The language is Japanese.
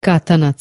katanac